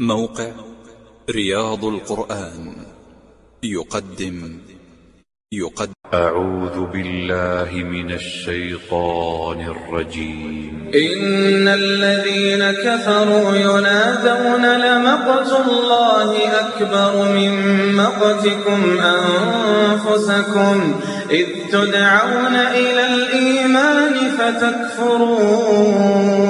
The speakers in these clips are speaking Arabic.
موقع رياض القرآن. يقدم. يقدم. أعوذ بالله من الشيطان الرجيم. إن الذين كفروا ينادون لمقت الله أكبر من مقتكم أنفسكم إذ تدعون إلى الإيمان فتكفرون.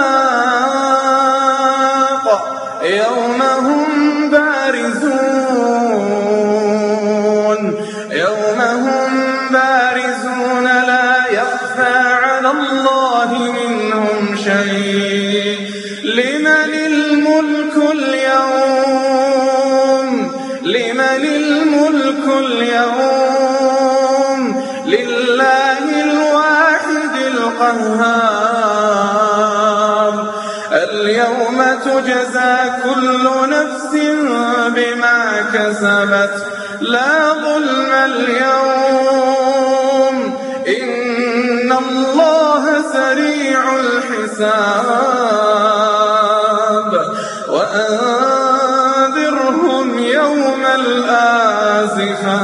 الله منهم شيء. لمن الملك اليوم؟ لمن الملك اليوم؟ لله الواحد القهار. اليوم تجزى كل نفس بما كسبت. لا ظلم اليوم. إن الله سريع الحساب. وأنذرهم يوم الآزفة.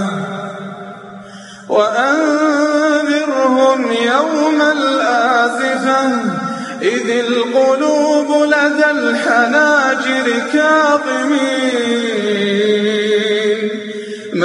وأنذرهم يوم الآزفة. إذ القلوب لدى الحناجر كاظمين.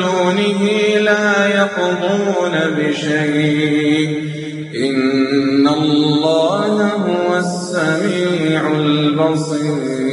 دونه لا يقضون بشيء. إن الله هو السميع البصير.